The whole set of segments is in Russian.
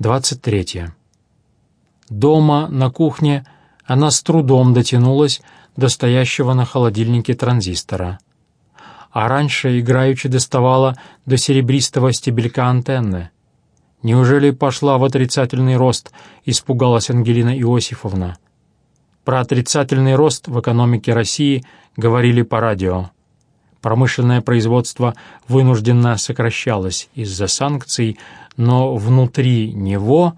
23. Дома, на кухне, она с трудом дотянулась до стоящего на холодильнике транзистора. А раньше играючи доставала до серебристого стебелька антенны. Неужели пошла в отрицательный рост, испугалась Ангелина Иосифовна. Про отрицательный рост в экономике России говорили по радио. Промышленное производство вынужденно сокращалось из-за санкций, но внутри него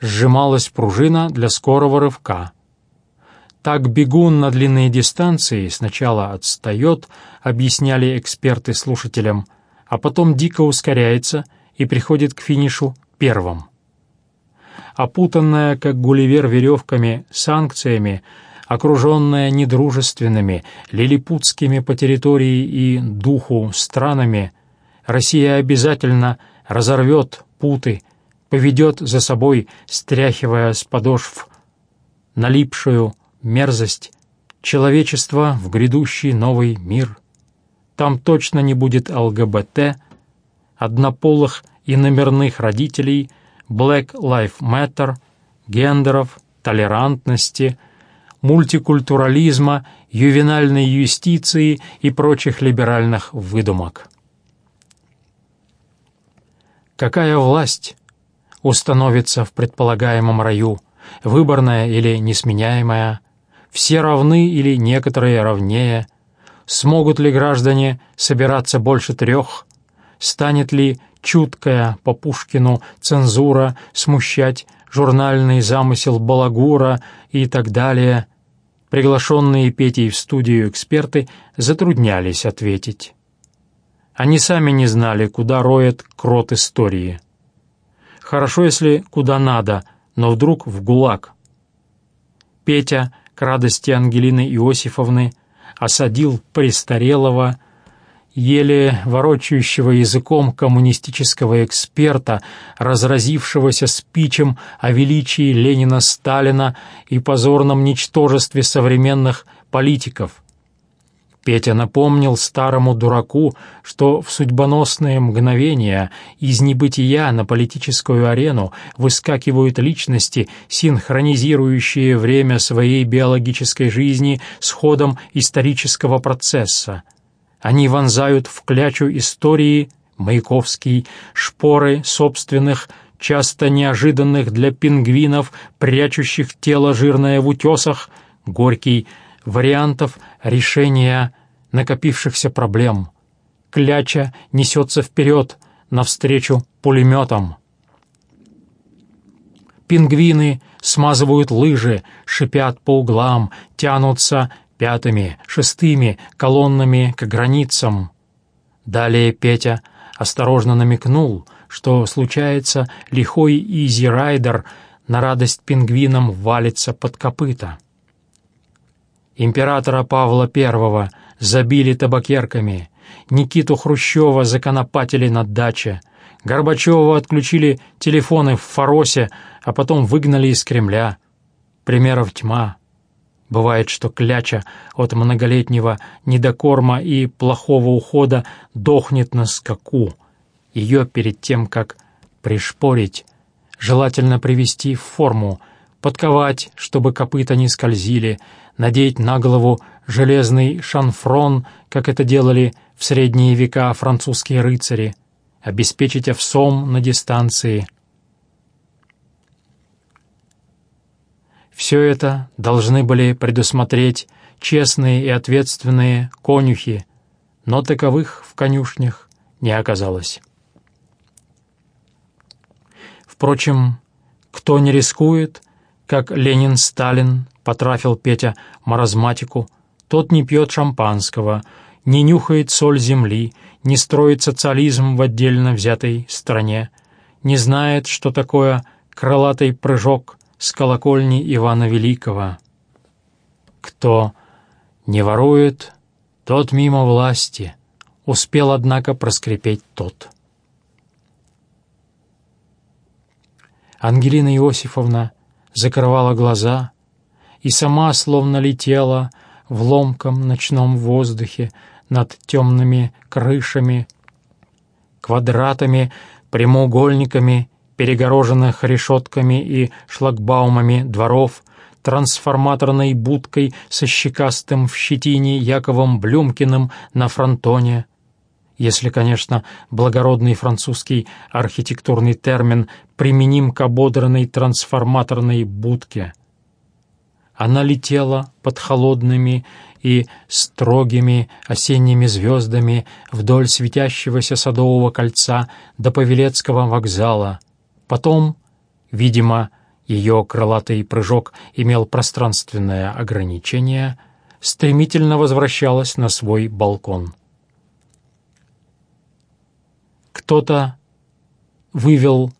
сжималась пружина для скорого рывка. Так бегун на длинные дистанции сначала отстает, объясняли эксперты слушателям, а потом дико ускоряется и приходит к финишу первым. Опутанная, как Гулливер, веревками, санкциями, окруженная недружественными, лилипутскими по территории и духу странами, Россия обязательно разорвет путы, поведет за собой, стряхивая с подошв налипшую мерзость, человечество в грядущий новый мир. Там точно не будет ЛГБТ, однополых и номерных родителей, Black Lives Matter, гендеров, толерантности, мультикультурализма, ювенальной юстиции и прочих либеральных выдумок. Какая власть установится в предполагаемом раю, выборная или несменяемая, все равны или некоторые равнее, смогут ли граждане собираться больше трех, станет ли чуткая по Пушкину цензура смущать журнальный замысел Балагура и так далее, приглашенные Петей в студию эксперты затруднялись ответить. Они сами не знали, куда роет крот истории. Хорошо, если куда надо, но вдруг в ГУЛАГ. Петя, к радости Ангелины Иосифовны, осадил престарелого, еле ворочающего языком коммунистического эксперта, разразившегося спичем о величии Ленина-Сталина и позорном ничтожестве современных политиков. Петя напомнил старому дураку, что в судьбоносные мгновения из небытия на политическую арену выскакивают личности, синхронизирующие время своей биологической жизни с ходом исторического процесса. Они вонзают в клячу истории Маяковский шпоры собственных, часто неожиданных для пингвинов, прячущих тело жирное в утесах, Горький — вариантов решения накопившихся проблем. Кляча несется вперед, навстречу пулеметам. Пингвины смазывают лыжи, шипят по углам, тянутся пятыми, шестыми колоннами к границам. Далее Петя осторожно намекнул, что случается лихой easy rider на радость пингвинам валится под копыта. Императора Павла I забили табакерками, Никиту Хрущева законопатили на даче, Горбачева отключили телефоны в Форосе, а потом выгнали из Кремля. Примеров тьма. Бывает, что кляча от многолетнего недокорма и плохого ухода дохнет на скаку. Ее перед тем, как пришпорить, желательно привести в форму, подковать, чтобы копыта не скользили, надеть на голову железный шанфрон, как это делали в средние века французские рыцари, обеспечить овсом на дистанции. Все это должны были предусмотреть честные и ответственные конюхи, но таковых в конюшнях не оказалось. Впрочем, кто не рискует, как Ленин-Сталин, потрафил Петя маразматику, тот не пьет шампанского, не нюхает соль земли, не строит социализм в отдельно взятой стране, не знает, что такое крылатый прыжок с колокольни Ивана Великого. Кто не ворует, тот мимо власти, успел, однако, проскрипеть тот. Ангелина Иосифовна закрывала глаза и сама словно летела в ломком ночном воздухе над темными крышами, квадратами, прямоугольниками перегороженных решетками и шлагбаумами дворов, трансформаторной будкой со щекастым в щетине Яковом Блюмкиным на фронтоне, если, конечно, благородный французский архитектурный термин применим к ободранной трансформаторной будке. Она летела под холодными и строгими осенними звездами вдоль светящегося садового кольца до Павелецкого вокзала. Потом, видимо, ее крылатый прыжок имел пространственное ограничение, стремительно возвращалась на свой балкон. Кто-то вывел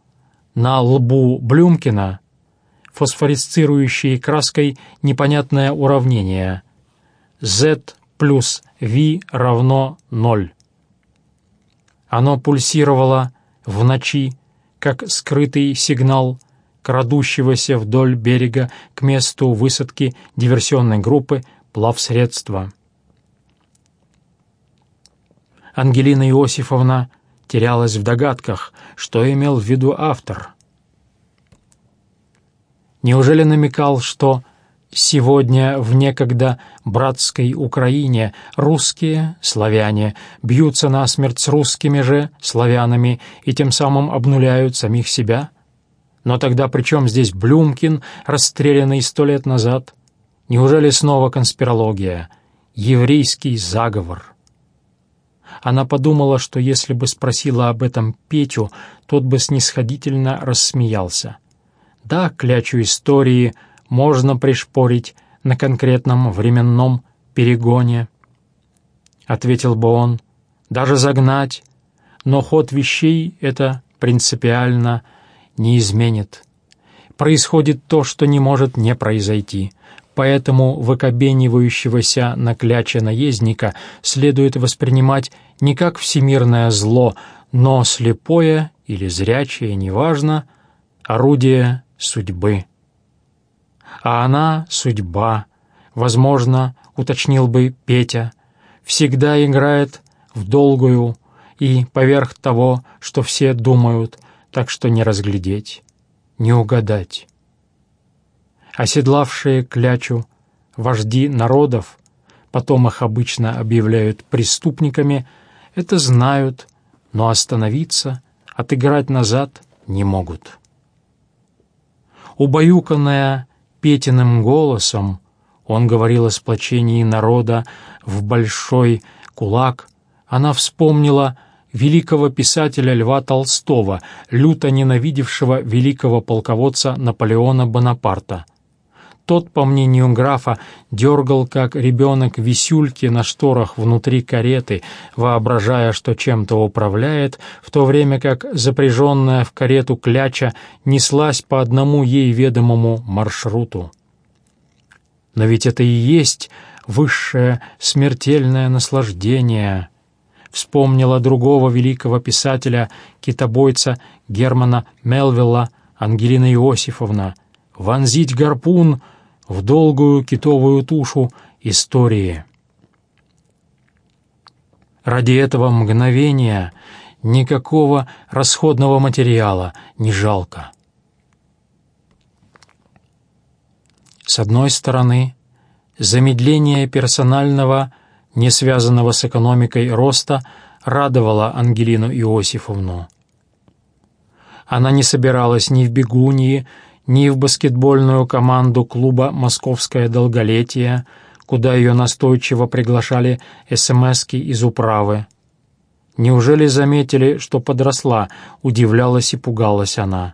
на лбу Блюмкина фосфорисцирующей краской непонятное уравнение — z плюс v равно ноль. Оно пульсировало в ночи, как скрытый сигнал крадущегося вдоль берега к месту высадки диверсионной группы плавсредства. Ангелина Иосифовна терялась в догадках, что имел в виду автор. Неужели намекал, что Сегодня в некогда братской Украине русские, славяне, бьются насмерть с русскими же, славянами, и тем самым обнуляют самих себя? Но тогда при чем здесь Блюмкин, расстрелянный сто лет назад? Неужели снова конспирология? Еврейский заговор? Она подумала, что если бы спросила об этом Петю, тот бы снисходительно рассмеялся. Да, клячу истории — можно пришпорить на конкретном временном перегоне. Ответил бы он, даже загнать, но ход вещей это принципиально не изменит. Происходит то, что не может не произойти, поэтому выкобенивающегося на кляче наездника следует воспринимать не как всемирное зло, но слепое или зрячее, неважно, орудие судьбы а она — судьба. Возможно, уточнил бы Петя, всегда играет в долгую и поверх того, что все думают, так что не разглядеть, не угадать. Оседлавшие клячу вожди народов, потом их обычно объявляют преступниками, это знают, но остановиться, отыграть назад не могут. Убаюканная Петиным голосом, он говорил о сплочении народа в большой кулак, она вспомнила великого писателя Льва Толстого, люто ненавидевшего великого полководца Наполеона Бонапарта. Тот, по мнению графа, дергал, как ребенок, висюльки на шторах внутри кареты, воображая, что чем-то управляет, в то время как запряженная в карету кляча неслась по одному ей ведомому маршруту. Но ведь это и есть высшее смертельное наслаждение. Вспомнила другого великого писателя, китобойца Германа Мелвилла, Ангелина Иосифовна. «Вонзить гарпун — в долгую китовую тушу истории. Ради этого мгновения никакого расходного материала не жалко. С одной стороны, замедление персонального, не связанного с экономикой роста, радовало Ангелину Иосифовну. Она не собиралась ни в бегуньи, ни в баскетбольную команду клуба «Московское долголетие», куда ее настойчиво приглашали СМСки из управы. Неужели заметили, что подросла, удивлялась и пугалась она.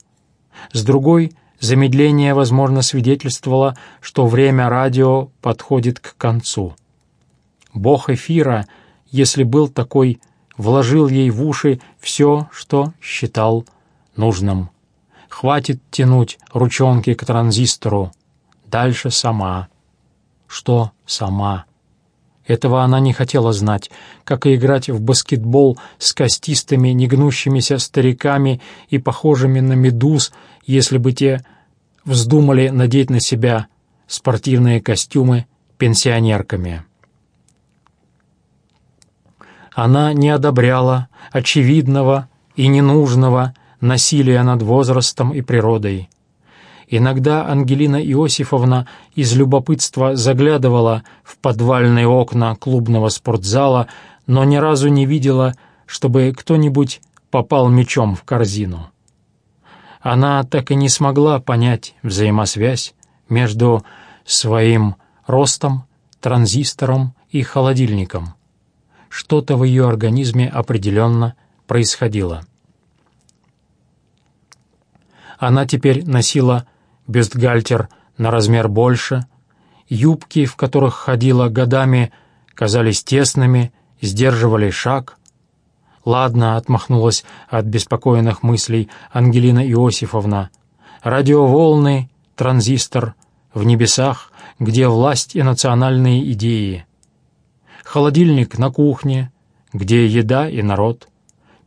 С другой, замедление, возможно, свидетельствовало, что время радио подходит к концу. Бог эфира, если был такой, вложил ей в уши все, что считал нужным. Хватит тянуть ручонки к транзистору. Дальше сама. Что сама? Этого она не хотела знать, как и играть в баскетбол с костистыми, негнущимися стариками и похожими на медуз, если бы те вздумали надеть на себя спортивные костюмы пенсионерками. Она не одобряла очевидного и ненужного насилия над возрастом и природой. Иногда Ангелина Иосифовна из любопытства заглядывала в подвальные окна клубного спортзала, но ни разу не видела, чтобы кто-нибудь попал мечом в корзину. Она так и не смогла понять взаимосвязь между своим ростом, транзистором и холодильником. Что-то в ее организме определенно происходило. Она теперь носила бюстгальтер на размер больше, юбки, в которых ходила годами, казались тесными, сдерживали шаг. «Ладно», — отмахнулась от беспокойных мыслей Ангелина Иосифовна, «радиоволны, транзистор, в небесах, где власть и национальные идеи. Холодильник на кухне, где еда и народ.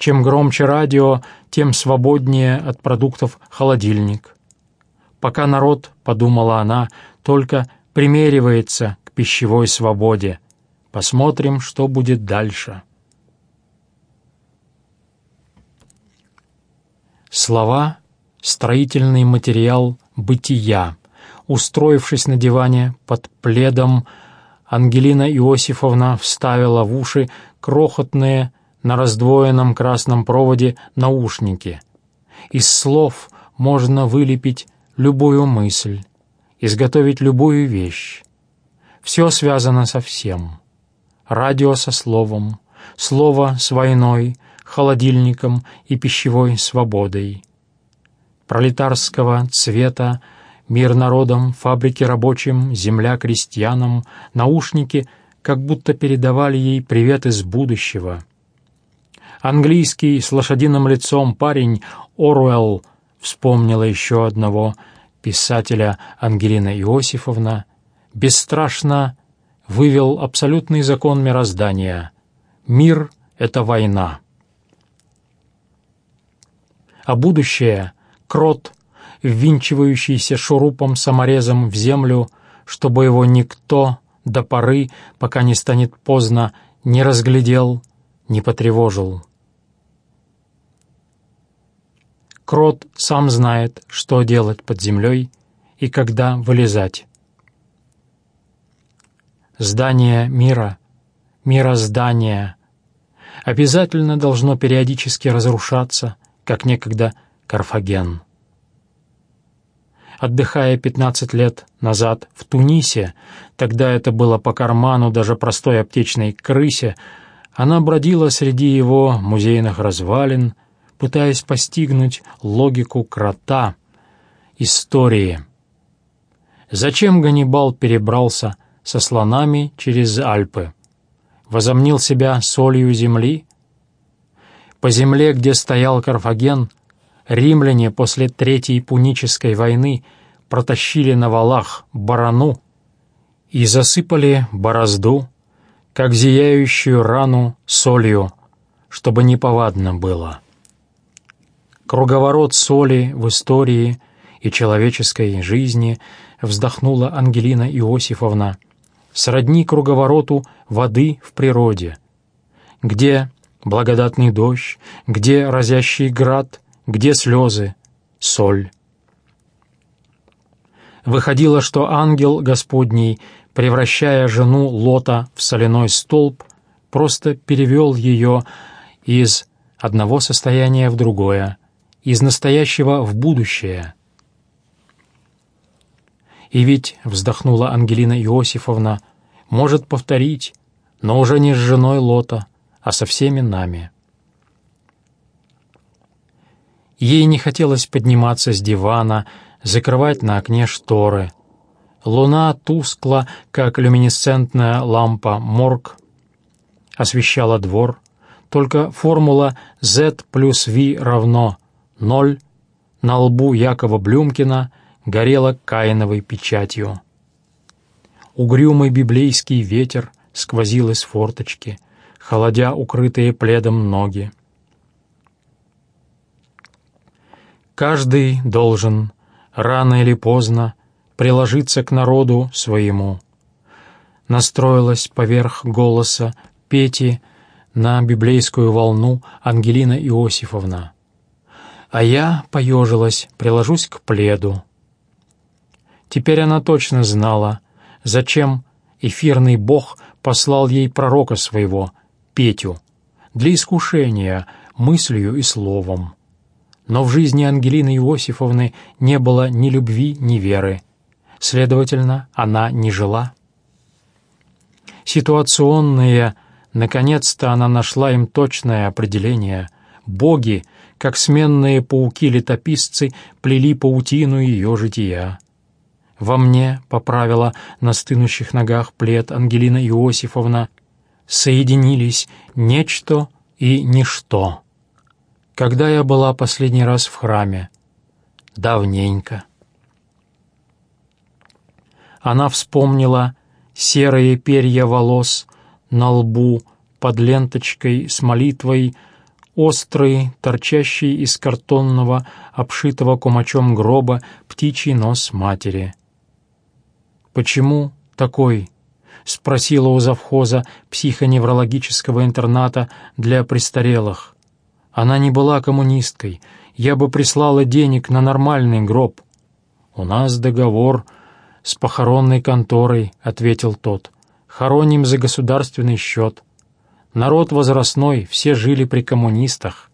Чем громче радио, тем свободнее от продуктов холодильник. Пока народ, подумала она, только примеривается к пищевой свободе. Посмотрим, что будет дальше. Слова — строительный материал бытия. Устроившись на диване под пледом, Ангелина Иосифовна вставила в уши крохотные на раздвоенном красном проводе наушники. Из слов можно вылепить любую мысль, изготовить любую вещь. Все связано со всем. Радио со словом, слово с войной, холодильником и пищевой свободой. Пролетарского цвета мир народам, фабрики рабочим, земля крестьянам, наушники как будто передавали ей привет из будущего. Английский с лошадиным лицом парень Оруэлл вспомнила еще одного писателя Ангелина Иосифовна, бесстрашно вывел абсолютный закон мироздания. Мир — это война. А будущее — крот — ввинчивающийся шурупом-саморезом в землю, чтобы его никто до поры, пока не станет поздно, не разглядел, не потревожил. Крот сам знает, что делать под землей и когда вылезать. Здание мира, мироздание, обязательно должно периодически разрушаться, как некогда Карфаген отдыхая 15 лет назад в Тунисе, тогда это было по карману даже простой аптечной крысе, она бродила среди его музейных развалин, пытаясь постигнуть логику крота, истории. Зачем Ганнибал перебрался со слонами через Альпы? Возомнил себя солью земли? По земле, где стоял Карфаген, римляне после Третьей Пунической войны протащили на валах барану и засыпали борозду, как зияющую рану солью, чтобы неповадно было. Круговорот соли в истории и человеческой жизни вздохнула Ангелина Иосифовна, сродни круговороту воды в природе, где благодатный дождь, где разящий град, где слезы, соль. Выходило, что ангел Господний, превращая жену Лота в соляной столб, просто перевел ее из одного состояния в другое, из настоящего в будущее. И ведь, вздохнула Ангелина Иосифовна, может повторить, но уже не с женой Лота, а со всеми нами. Ей не хотелось подниматься с дивана, закрывать на окне шторы. Луна тускла, как люминесцентная лампа морг, освещала двор. Только формула Z плюс V равно 0 на лбу Якова Блюмкина горела каиновой печатью. Угрюмый библейский ветер сквозил из форточки, холодя укрытые пледом ноги. Каждый должен, рано или поздно, приложиться к народу своему. Настроилась поверх голоса Пети на библейскую волну Ангелина Иосифовна. А я поежилась, приложусь к пледу. Теперь она точно знала, зачем эфирный бог послал ей пророка своего, Петю, для искушения мыслью и словом. Но в жизни Ангелины Иосифовны не было ни любви, ни веры. Следовательно, она не жила. Ситуационные, наконец-то она нашла им точное определение. Боги, как сменные пауки-летописцы, плели паутину ее жития. Во мне, поправила на стынущих ногах плед Ангелина Иосифовна, соединились нечто и ничто. Когда я была последний раз в храме? Давненько. Она вспомнила серые перья волос на лбу под ленточкой с молитвой, острый, торчащий из картонного, обшитого кумачом гроба, птичий нос матери. «Почему такой?» — спросила у завхоза психоневрологического интерната для престарелых. Она не была коммунисткой. Я бы прислала денег на нормальный гроб. «У нас договор с похоронной конторой», — ответил тот. «Хороним за государственный счет. Народ возрастной, все жили при коммунистах».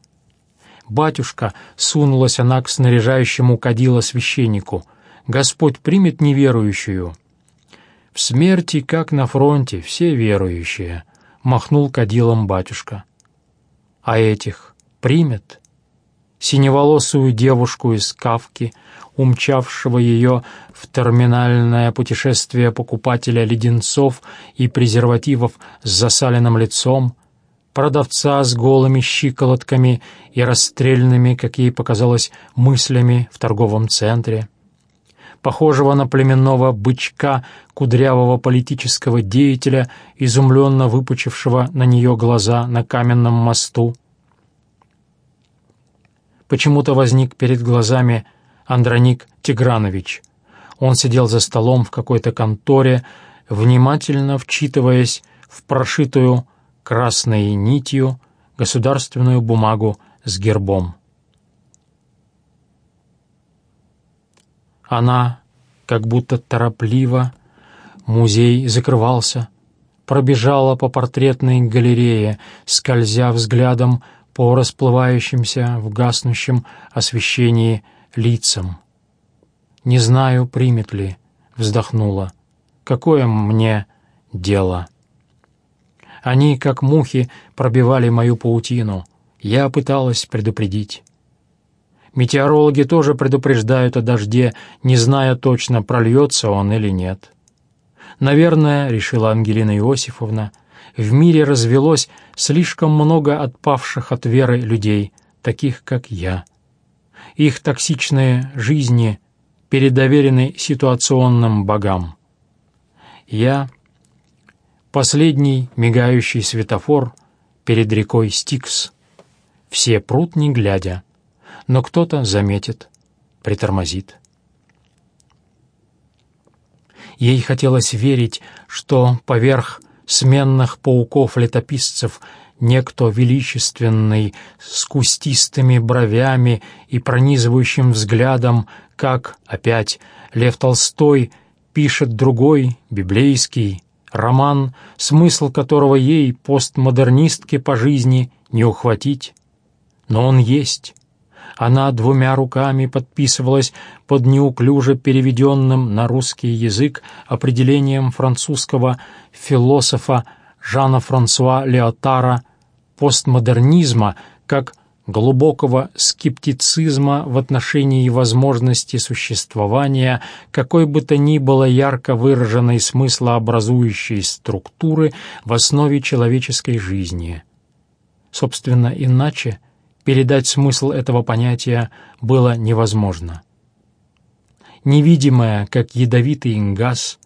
«Батюшка», — сунулась она к снаряжающему кадила священнику, — «Господь примет неверующую». «В смерти, как на фронте, все верующие», — махнул кадилом батюшка. «А этих примет?» Синеволосую девушку из Кавки, умчавшего ее в терминальное путешествие покупателя леденцов и презервативов с засаленным лицом, продавца с голыми щиколотками и расстрельными, как ей показалось, мыслями в торговом центре — похожего на племенного бычка, кудрявого политического деятеля, изумленно выпучившего на нее глаза на каменном мосту. Почему-то возник перед глазами Андроник Тигранович. Он сидел за столом в какой-то конторе, внимательно вчитываясь в прошитую красной нитью государственную бумагу с гербом. Она, как будто торопливо, музей закрывался, пробежала по портретной галерее, скользя взглядом по расплывающимся в гаснущем освещении лицам. «Не знаю, примет ли», — вздохнула. «Какое мне дело?» Они, как мухи, пробивали мою паутину. Я пыталась предупредить. Метеорологи тоже предупреждают о дожде, не зная точно, прольется он или нет. Наверное, решила Ангелина Иосифовна, в мире развелось слишком много отпавших от веры людей, таких как я. Их токсичные жизни передоверены ситуационным богам. Я — последний мигающий светофор перед рекой Стикс. Все прут не глядя но кто-то заметит, притормозит. Ей хотелось верить, что поверх сменных пауков-летописцев некто величественный, с кустистыми бровями и пронизывающим взглядом, как, опять, Лев Толстой пишет другой, библейский, роман, смысл которого ей, постмодернистке по жизни, не ухватить. Но он есть, она двумя руками подписывалась под неуклюже переведенным на русский язык определением французского философа Жана-Франсуа Леотара постмодернизма как глубокого скептицизма в отношении возможности существования какой бы то ни было ярко выраженной смыслообразующей структуры в основе человеческой жизни. Собственно, иначе – передать смысл этого понятия было невозможно. Невидимое, как ядовитый газ,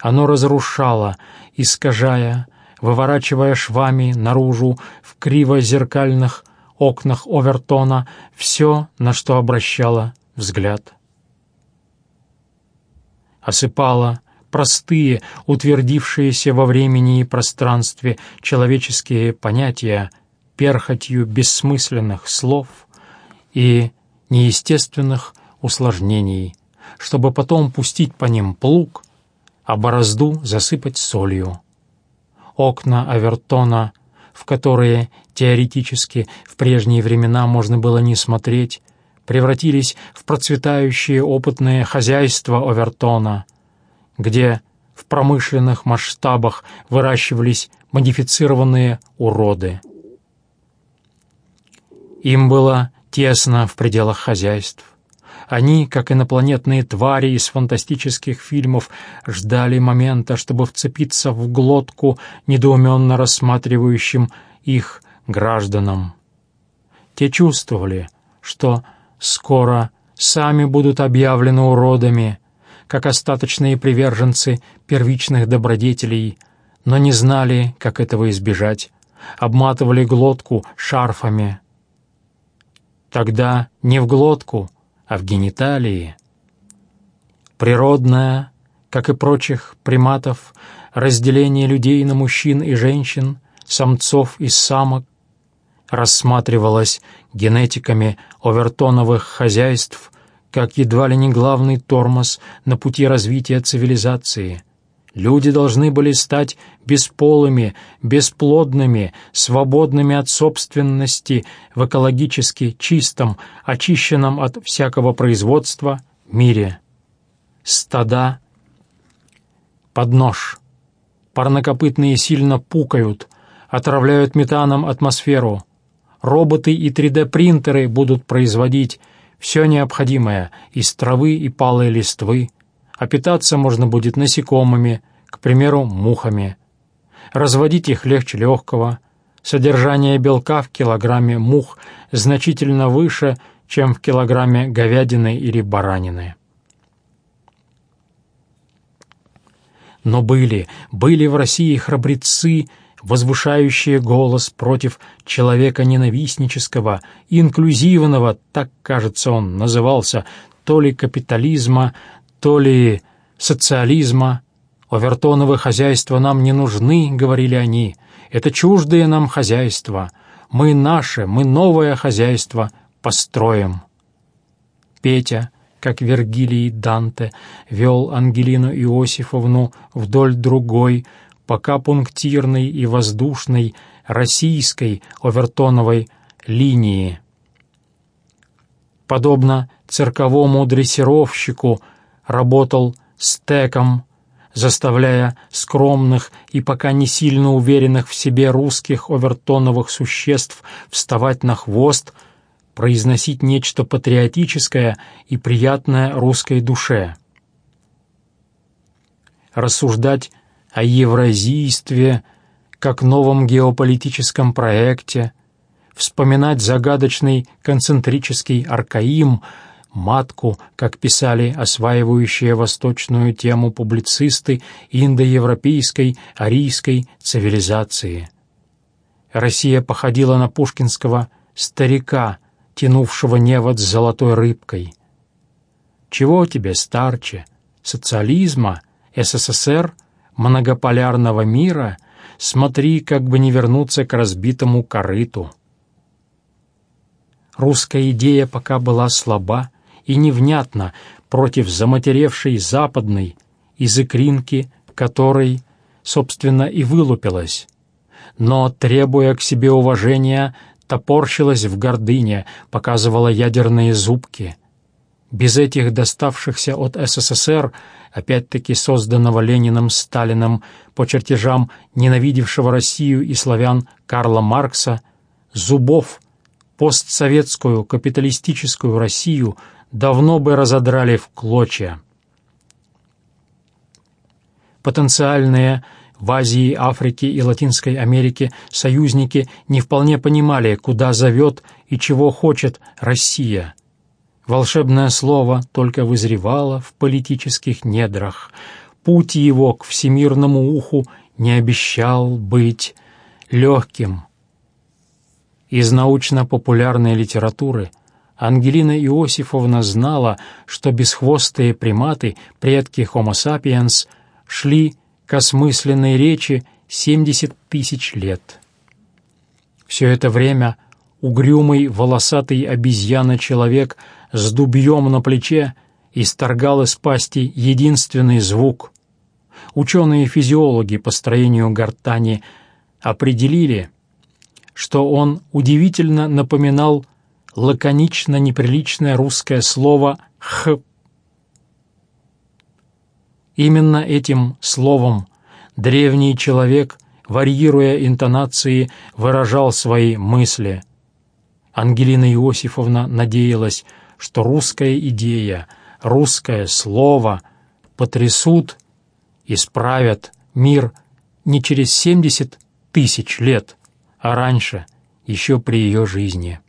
оно разрушало, искажая, выворачивая швами наружу в криво-зеркальных окнах Овертона все, на что обращало взгляд. Осыпало простые, утвердившиеся во времени и пространстве человеческие понятия, перхотью бессмысленных слов и неестественных усложнений, чтобы потом пустить по ним плуг, а борозду засыпать солью. Окна Авертона, в которые теоретически в прежние времена можно было не смотреть, превратились в процветающие опытные хозяйства Овертона, где в промышленных масштабах выращивались модифицированные уроды. Им было тесно в пределах хозяйств. Они, как инопланетные твари из фантастических фильмов, ждали момента, чтобы вцепиться в глотку недоуменно рассматривающим их гражданам. Те чувствовали, что скоро сами будут объявлены уродами, как остаточные приверженцы первичных добродетелей, но не знали, как этого избежать, обматывали глотку шарфами. Тогда не в глотку, а в гениталии. Природное, как и прочих приматов, разделение людей на мужчин и женщин, самцов и самок, рассматривалось генетиками овертоновых хозяйств как едва ли не главный тормоз на пути развития цивилизации. Люди должны были стать бесполыми, бесплодными, свободными от собственности в экологически чистом, очищенном от всякого производства мире. Стада под нож. Парнокопытные сильно пукают, отравляют метаном атмосферу. Роботы и 3D-принтеры будут производить все необходимое из травы и палой листвы, а питаться можно будет насекомыми, к примеру, мухами. Разводить их легче легкого. Содержание белка в килограмме мух значительно выше, чем в килограмме говядины или баранины. Но были, были в России храбрецы, возвышающие голос против человека ненавистнического, инклюзивного, так, кажется, он назывался, то ли капитализма, то ли социализма. «Овертоновы хозяйства нам не нужны», — говорили они, — «это чуждые нам хозяйства. Мы наше, мы новое хозяйство построим». Петя, как Вергилий Данте, вел Ангелину Иосифовну вдоль другой, пока пунктирной и воздушной российской овертоновой линии. Подобно цирковому дрессировщику работал стеком, заставляя скромных и пока не сильно уверенных в себе русских овертоновых существ вставать на хвост, произносить нечто патриотическое и приятное русской душе. Рассуждать о евразийстве как новом геополитическом проекте, вспоминать загадочный концентрический аркаим, матку, как писали осваивающие восточную тему публицисты индоевропейской арийской цивилизации. Россия походила на пушкинского старика, тянувшего невод с золотой рыбкой. Чего тебе, старче? Социализма? СССР — многополярного мира, смотри, как бы не вернуться к разбитому корыту. Русская идея пока была слаба и невнятна против заматеревшей западной, из икринки которой, собственно, и вылупилась, но, требуя к себе уважения, топорщилась в гордыне, показывала ядерные зубки — без этих доставшихся от СССР, опять-таки созданного Лениным Сталиным по чертежам ненавидевшего Россию и славян Карла Маркса, зубов постсоветскую капиталистическую Россию давно бы разодрали в клочья. Потенциальные в Азии, Африке и Латинской Америке союзники не вполне понимали, куда зовет и чего хочет Россия – Волшебное слово только вызревало в политических недрах. Путь его к всемирному уху не обещал быть легким. Из научно-популярной литературы Ангелина Иосифовна знала, что бесхвостые приматы, предки Homo sapiens, шли к осмысленной речи 70 тысяч лет. Все это время угрюмый волосатый обезьяна-человек с дубьем на плече исторгал из пасти единственный звук. Ученые-физиологи по строению гортани определили, что он удивительно напоминал лаконично неприличное русское слово «х». Именно этим словом древний человек, варьируя интонации, выражал свои мысли. Ангелина Иосифовна надеялась, что русская идея, русское слово потрясут, исправят мир не через семьдесят тысяч лет, а раньше, еще при ее жизни.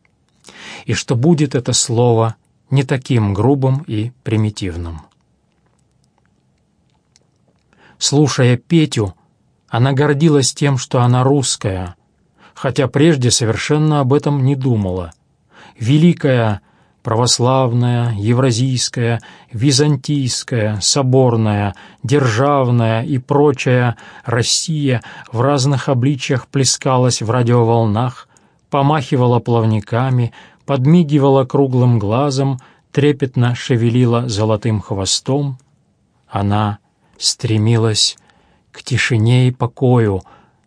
И что будет это слово не таким грубым и примитивным. Слушая Петю, она гордилась тем, что она русская, хотя прежде совершенно об этом не думала. Великая православная, евразийская, византийская, соборная, державная и прочая Россия в разных обличьях плескалась в радиоволнах, помахивала плавниками, подмигивала круглым глазом, трепетно шевелила золотым хвостом. Она стремилась к тишине и покою,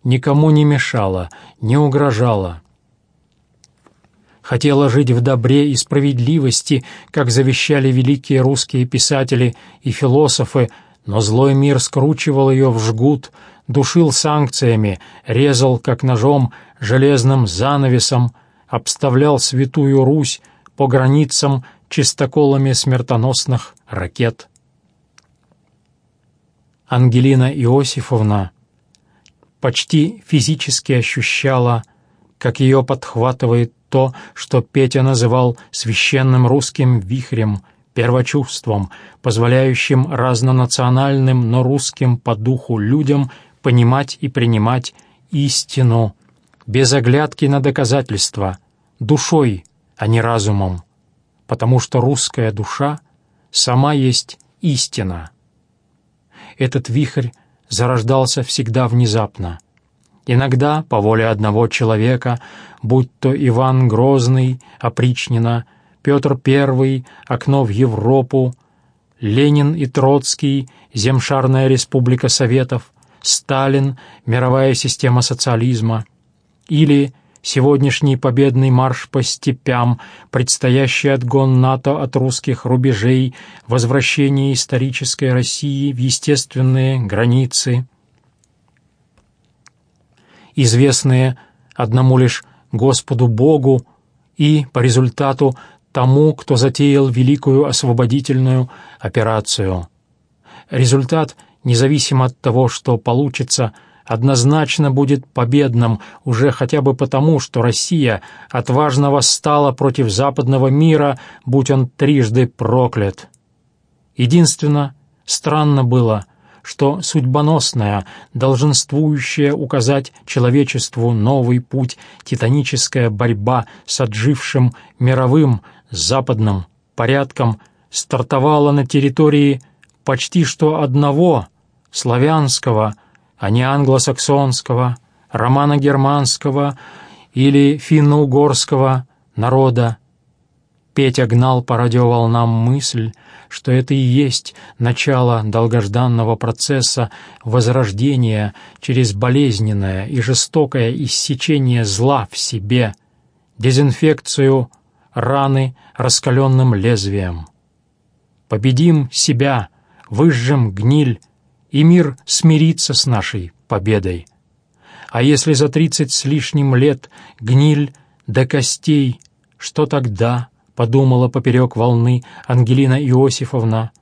никому не мешала, не угрожала, хотела жить в добре и справедливости, как завещали великие русские писатели и философы, но злой мир скручивал ее в жгут, душил санкциями, резал, как ножом, железным занавесом, обставлял святую Русь по границам чистоколами смертоносных ракет. Ангелина Иосифовна почти физически ощущала, как ее подхватывает то, что Петя называл священным русским вихрем, первочувством, позволяющим разнонациональным, но русским по духу людям понимать и принимать истину, без оглядки на доказательства, душой, а не разумом, потому что русская душа сама есть истина. Этот вихрь зарождался всегда внезапно — Иногда, по воле одного человека, будь то Иван Грозный, опричнина, Петр I, окно в Европу, Ленин и Троцкий, Земшарная республика Советов, Сталин, мировая система социализма, или сегодняшний победный марш по степям, предстоящий отгон НАТО от русских рубежей, возвращение исторической России в естественные границы — известные одному лишь Господу Богу и, по результату, тому, кто затеял великую освободительную операцию. Результат, независимо от того, что получится, однозначно будет победным уже хотя бы потому, что Россия отважно восстала против западного мира, будь он трижды проклят. Единственно, странно было — что судьбоносная, долженствующая указать человечеству новый путь, титаническая борьба с отжившим мировым западным порядком стартовала на территории почти что одного славянского, а не англосаксонского, романо-германского или финно-угорского народа. Петя гнал по радиоволнам мысль, что это и есть начало долгожданного процесса возрождения через болезненное и жестокое иссечение зла в себе, дезинфекцию раны раскаленным лезвием. Победим себя, выжжем гниль, и мир смирится с нашей победой. А если за тридцать с лишним лет гниль до костей, что тогда —— подумала поперек волны Ангелина Иосифовна,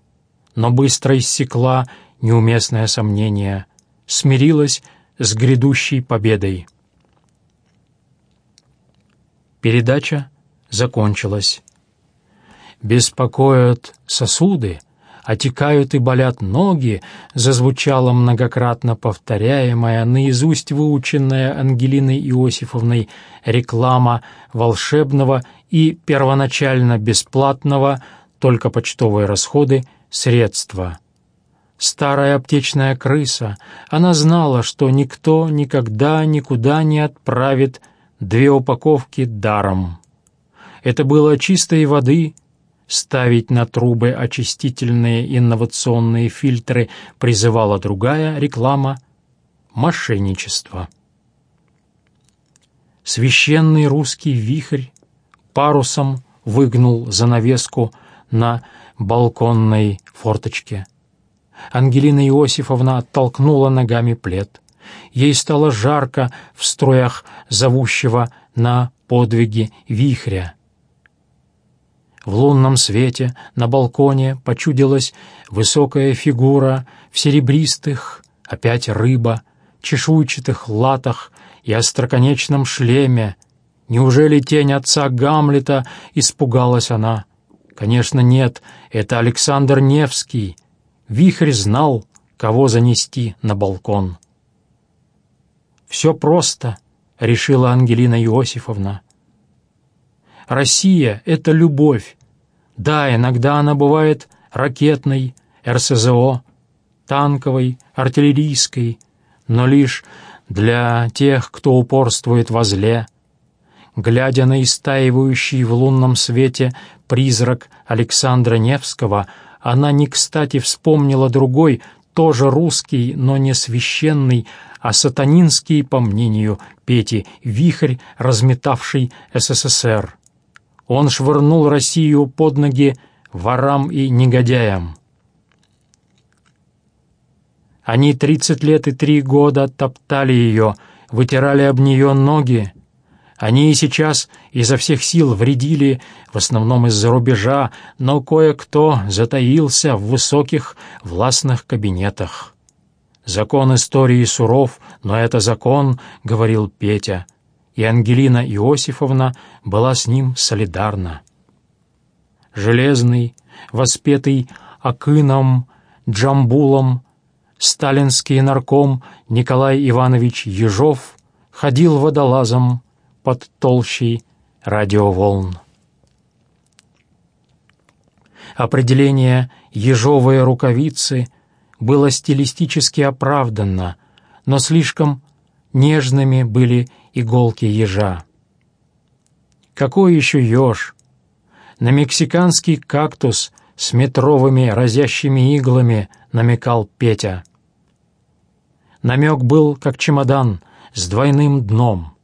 но быстро иссекла неуместное сомнение, смирилась с грядущей победой. Передача закончилась. «Беспокоят сосуды», отекают и болят ноги, зазвучала многократно повторяемая, наизусть выученная Ангелиной Иосифовной реклама волшебного и первоначально бесплатного, только почтовые расходы, средства. Старая аптечная крыса, она знала, что никто никогда никуда не отправит две упаковки даром. Это было чистой воды ставить на трубы очистительные инновационные фильтры призывала другая реклама — мошенничество. Священный русский вихрь парусом выгнул занавеску на балконной форточке. Ангелина Иосифовна оттолкнула ногами плед. Ей стало жарко в строях зовущего на подвиги вихря. В лунном свете на балконе почудилась высокая фигура в серебристых, опять рыба, чешуйчатых латах и остроконечном шлеме. Неужели тень отца Гамлета испугалась она? Конечно, нет, это Александр Невский. Вихрь знал, кого занести на балкон. «Все просто», — решила Ангелина Иосифовна. «Россия — это любовь. Да, иногда она бывает ракетной, РСЗО, танковой, артиллерийской, но лишь для тех, кто упорствует во зле. Глядя на истаивающий в лунном свете призрак Александра Невского, она не кстати вспомнила другой, тоже русский, но не священный, а сатанинский, по мнению Пети, вихрь, разметавший СССР. Он швырнул Россию под ноги ворам и негодяям. Они тридцать лет и три года топтали ее, вытирали об нее ноги. Они и сейчас изо всех сил вредили, в основном из-за рубежа, но кое-кто затаился в высоких властных кабинетах. «Закон истории суров, но это закон», — говорил Петя, и Ангелина Иосифовна была с ним солидарна. Железный, воспетый Акыном, Джамбулом, сталинский нарком Николай Иванович Ежов ходил водолазом под толщей радиоволн. Определение «ежовые рукавицы» было стилистически оправданно, но слишком нежными были иголки ежа. Какой еще еж? На мексиканский кактус с метровыми разящими иглами намекал Петя. Намек был, как чемодан, с двойным дном.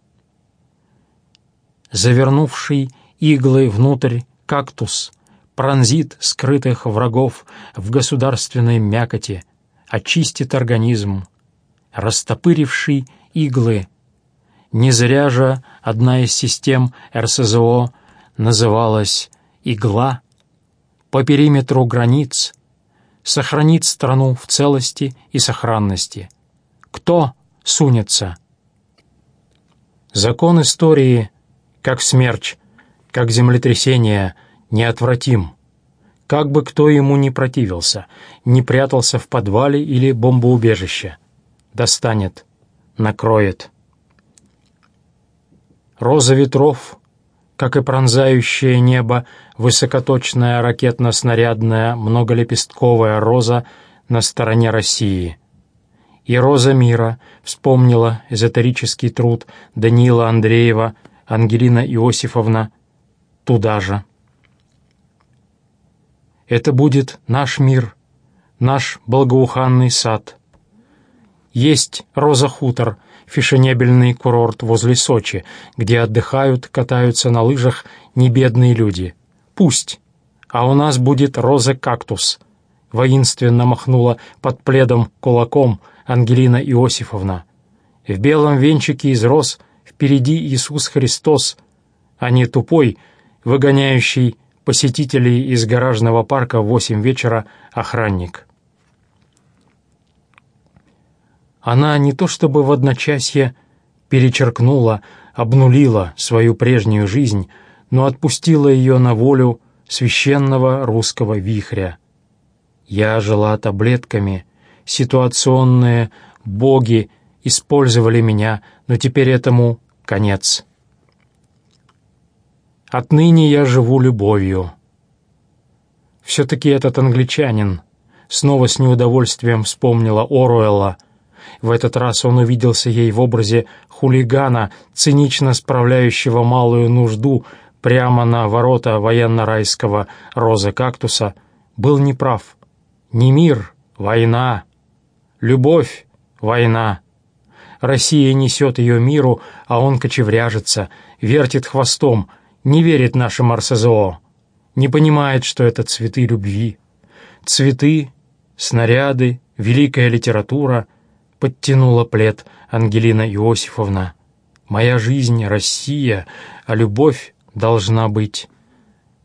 Завернувший иглы внутрь кактус пронзит скрытых врагов в государственной мякоти, очистит организм. Растопыривший иглы. Не зря же одна из систем РСЗО называлась «игла» по периметру границ, сохранит страну в целости и сохранности. Кто сунется? Закон истории, как смерч, как землетрясение, неотвратим. Как бы кто ему ни противился, не прятался в подвале или бомбоубежище. Достанет, накроет. Роза ветров, как и пронзающее небо, высокоточная ракетно-снарядная многолепестковая роза на стороне России — и Роза Мира вспомнила эзотерический труд Даниила Андреева, Ангелина Иосифовна, туда же. Это будет наш мир, наш благоуханный сад. Есть Роза-хутор, фешенебельный курорт возле Сочи, где отдыхают, катаются на лыжах небедные люди. Пусть. А у нас будет Роза-кактус. Воинственно махнула под пледом кулаком — Ангелина Иосифовна. В белом венчике из роз впереди Иисус Христос, а не тупой, выгоняющий посетителей из гаражного парка в восемь вечера охранник. Она не то чтобы в одночасье перечеркнула, обнулила свою прежнюю жизнь, но отпустила ее на волю священного русского вихря. Я жила таблетками, ситуационные боги использовали меня, но теперь этому конец. Отныне я живу любовью. Все-таки этот англичанин снова с неудовольствием вспомнила Оруэлла. В этот раз он увиделся ей в образе хулигана, цинично справляющего малую нужду прямо на ворота военно-райского розы кактуса, был неправ. Не мир, война. Любовь, война. Россия несет ее миру, а он кочевряжется, вертит хвостом, не верит нашим РСЗО, не понимает, что это цветы любви. Цветы, снаряды, великая литература, подтянула плед Ангелина Иосифовна. Моя жизнь — Россия, а любовь должна быть,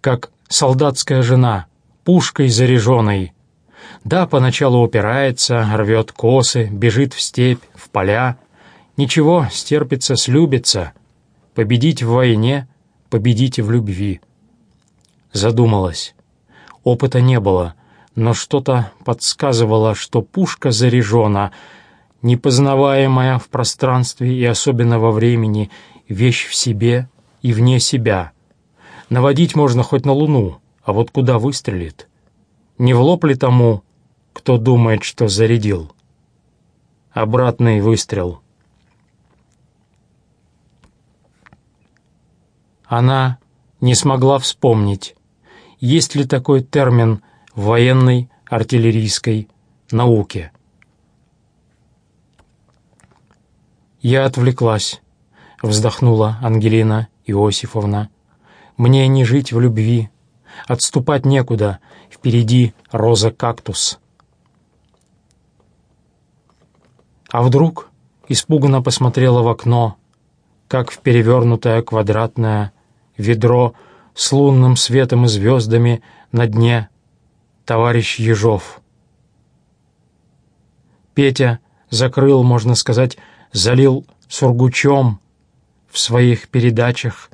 как солдатская жена, пушкой заряженной. Да, поначалу упирается, рвет косы, бежит в степь, в поля. Ничего, стерпится, слюбится. Победить в войне, победить в любви. Задумалась. Опыта не было, но что-то подсказывало, что пушка заряжена — непознаваемая в пространстве и особенно во времени, вещь в себе и вне себя. Наводить можно хоть на Луну, а вот куда выстрелит? Не в лоб ли тому, кто думает, что зарядил? Обратный выстрел. Она не смогла вспомнить, есть ли такой термин в военной артиллерийской науке. «Я отвлеклась», — вздохнула Ангелина Иосифовна. «Мне не жить в любви. Отступать некуда. Впереди роза-кактус». А вдруг испуганно посмотрела в окно, как в перевернутое квадратное ведро с лунным светом и звездами на дне товарищ Ежов. Петя закрыл, можно сказать, залил сургучом в своих передачах.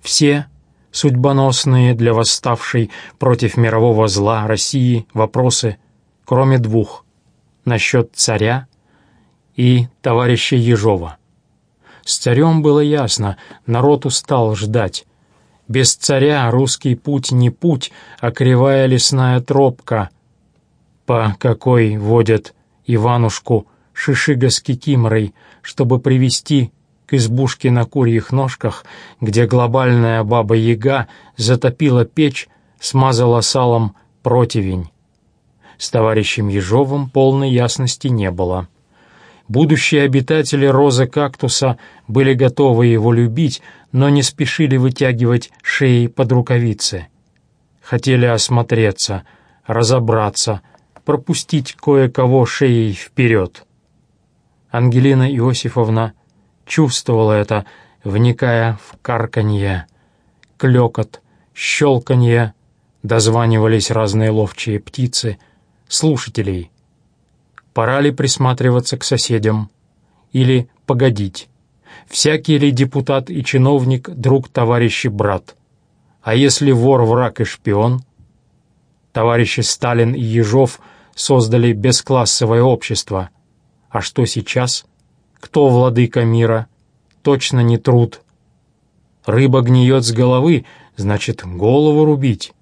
Все судьбоносные для восставшей против мирового зла России вопросы, кроме двух, насчет царя и товарища Ежова. С царем было ясно, народ устал ждать. Без царя русский путь не путь, а кривая лесная тропка, по какой водят Иванушку Шишига с Кикиморой, чтобы привести к избушке на курьих ножках, где глобальная баба-яга затопила печь, смазала салом противень. С товарищем Ежовым полной ясности не было. Будущие обитатели розы кактуса были готовы его любить, но не спешили вытягивать шеи под рукавицы. Хотели осмотреться, разобраться — пропустить кое-кого шеей вперед. Ангелина Иосифовна чувствовала это, вникая в карканье, клёкот, щелканье, дозванивались разные ловчие птицы, слушателей. Пора ли присматриваться к соседям? Или погодить? Всякий ли депутат и чиновник друг, товарищ и брат? А если вор, враг и шпион? Товарищи Сталин и Ежов — создали бесклассовое общество. А что сейчас? Кто владыка мира? Точно не труд. Рыба гниет с головы, значит, голову рубить.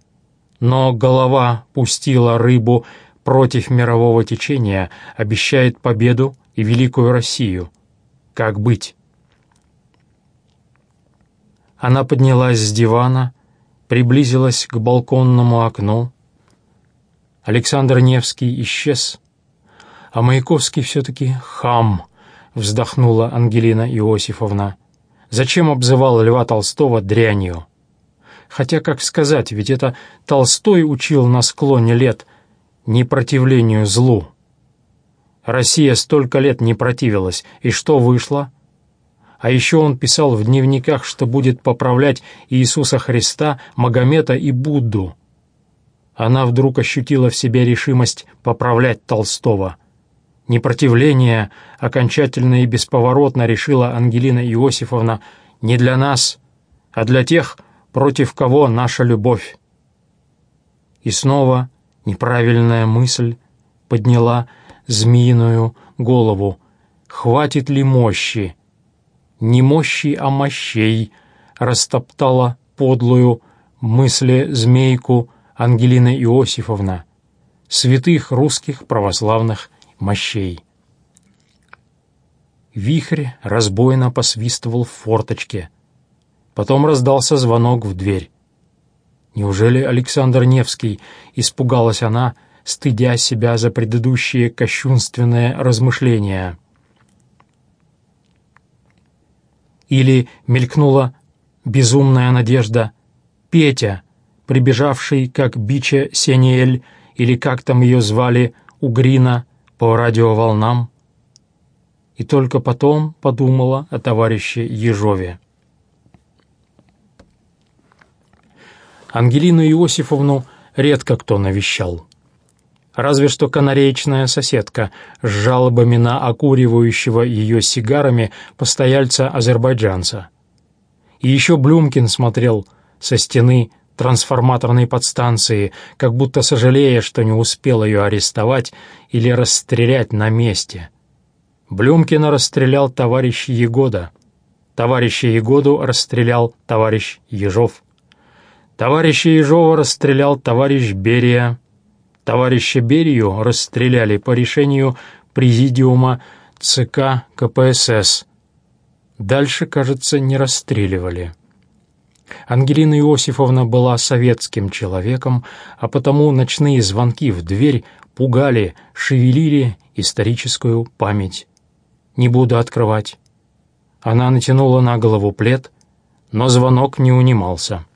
Но голова пустила рыбу против мирового течения, обещает победу и великую Россию. Как быть? Она поднялась с дивана, приблизилась к балконному окну, Александр Невский исчез, а Маяковский все-таки хам, вздохнула Ангелина Иосифовна. Зачем обзывал Льва Толстого дрянью? Хотя, как сказать, ведь это Толстой учил на склоне лет непротивлению злу. Россия столько лет не противилась, и что вышло? А еще он писал в дневниках, что будет поправлять Иисуса Христа, Магомета и Будду. Она вдруг ощутила в себе решимость поправлять Толстого. Непротивление окончательно и бесповоротно решила Ангелина Иосифовна не для нас, а для тех, против кого наша любовь. И снова неправильная мысль подняла змеиную голову. Хватит ли мощи? Не мощи, а мощей растоптала подлую мысли змейку Ангелина Иосифовна, святых русских православных мощей. Вихрь разбойно посвистывал в форточке. Потом раздался звонок в дверь. Неужели Александр Невский? Испугалась она, стыдя себя за предыдущие кощунственные размышления. Или мелькнула безумная надежда. Петя, прибежавший, как бича Сениэль, или как там ее звали, Угрина, по радиоволнам. И только потом подумала о товарище Ежове. Ангелину Иосифовну редко кто навещал. Разве что канареечная соседка с жалобами на окуривающего ее сигарами постояльца-азербайджанца. И еще Блюмкин смотрел со стены трансформаторной подстанции, как будто сожалея, что не успел ее арестовать или расстрелять на месте. Блюмкина расстрелял товарищ Егода. Товарища Егоду расстрелял товарищ Ежов. Товарища Ежова расстрелял товарищ Берия. Товарища Берию расстреляли по решению Президиума ЦК КПСС. Дальше, кажется, не расстреливали. Ангелина Иосифовна была советским человеком, а потому ночные звонки в дверь пугали, шевелили историческую память. «Не буду открывать». Она натянула на голову плед, но звонок не унимался.